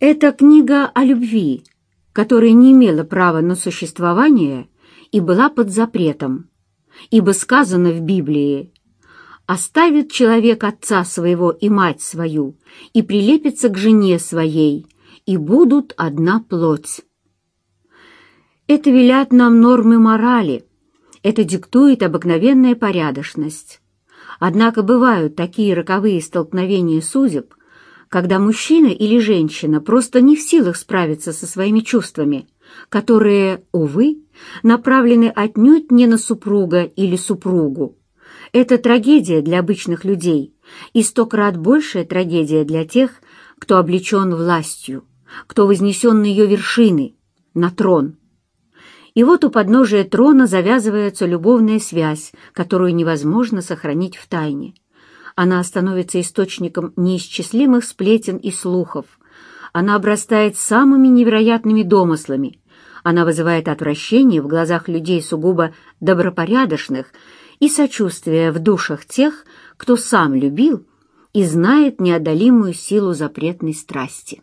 Это книга о любви, которая не имела права на существование и была под запретом, ибо сказано в Библии «Оставит человек отца своего и мать свою, и прилепится к жене своей, и будут одна плоть». Это велят нам нормы морали, это диктует обыкновенная порядочность. Однако бывают такие роковые столкновения судеб, когда мужчина или женщина просто не в силах справиться со своими чувствами, которые, увы, направлены отнюдь не на супруга или супругу. Это трагедия для обычных людей и сто крат большая трагедия для тех, кто облечен властью, кто вознесен на ее вершины, на трон. И вот у подножия трона завязывается любовная связь, которую невозможно сохранить в тайне. Она становится источником неисчислимых сплетен и слухов. Она обрастает самыми невероятными домыслами. Она вызывает отвращение в глазах людей сугубо добропорядочных и сочувствие в душах тех, кто сам любил и знает неодолимую силу запретной страсти.